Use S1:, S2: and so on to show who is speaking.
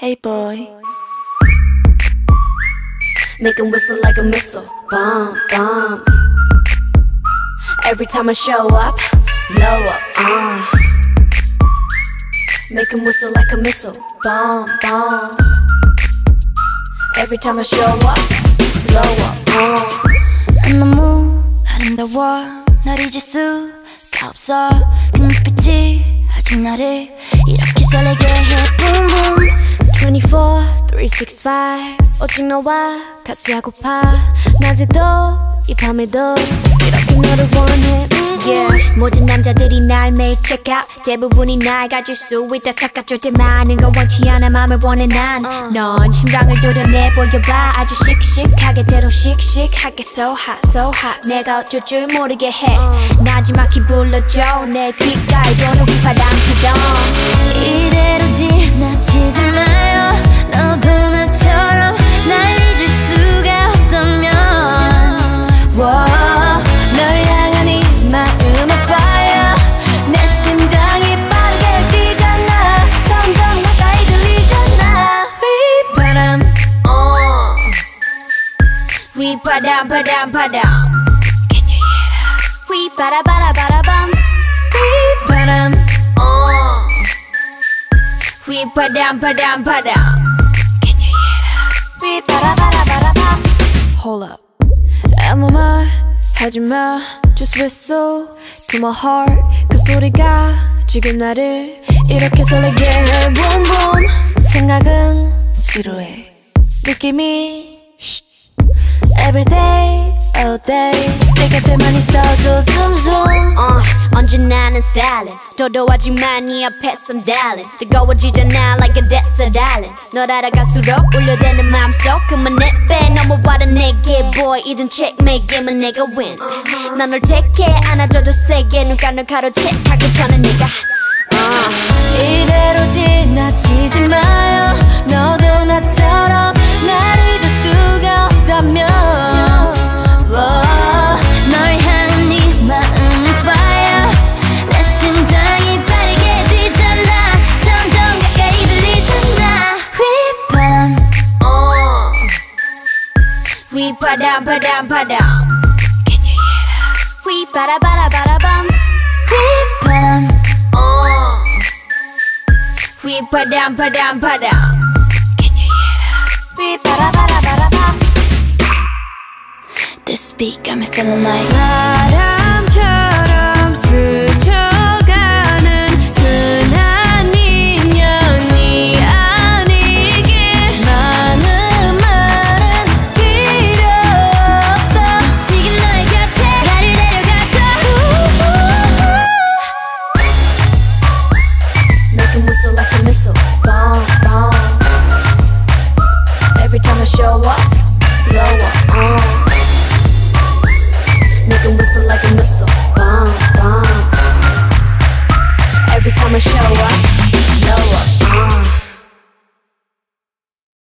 S1: Hey boy.
S2: Make him whistle like a missile. Bomb, bomb. Every time I show up, lower, uh. Make him whistle like a missile. Bomb, bomb. Every time I show up, lower, uh.
S3: I'm 너무 아름다워 널 잊을 수가 없어 그 눈빛이 아직 나를 이렇게 설레게 해 boom boom
S2: 365 오직 너와 같이 하고파 낮에도 이 밤에도 이렇게 너를 원해 음, 음. Yeah. 모든 남자들이 날 매일 check out 대부분이 날 가질 수 있다 착각절 때 많은 걸 원치 않아 맘을 원해 난넌 어. 심장을 도려내 보여봐 아주 씩씩하게 대로 씩씩하게 so hot so hot 내가 어쩔 줄 모르게 해 u 어. 지막히 불러줘 내 귓가에 도는 휘파람 두덩
S3: 이대로 지나치지 마 바람
S2: 바람 바람
S3: Can you hear that?
S2: 휘바라바라바라밤
S3: 휘바람
S2: 어 휘바람 바람 바람
S3: Can you hear that?
S2: 휘바라바라바라밤
S1: Hold up
S2: 아무 말 하지마 Just whistle to my heart 그 소리가 지금 나를 이렇게 설레게 해 Boom boom
S1: 생각은 지루해 느낌이 Every day, all day 내가 때만 써줘, zoom zoom
S2: uh, 언제나 는 styling 도도하지만 이네 앞에서 I'm darling 뜨거워지잖아 like a desert island 널 알아갈수록 울려대는 맘속 그만 너무 바른 내게 boy 이젠 checkmate game은 내가 win uh-huh. 난널 take care 안아줘도 세게 눈가를 가로채 가기 전에
S3: 내가. uh. We padam padam padam. Can you hear that? We bada bada bada
S2: bum. We bum. Oh. We padam padam padam.
S3: Can you hear that? We bada bada
S2: bada bum. This beat got me feeling like.
S3: La, la. show up,
S2: blow up, uh. Make em whistle like a
S3: missile, bomb, bomb Every time I
S2: show up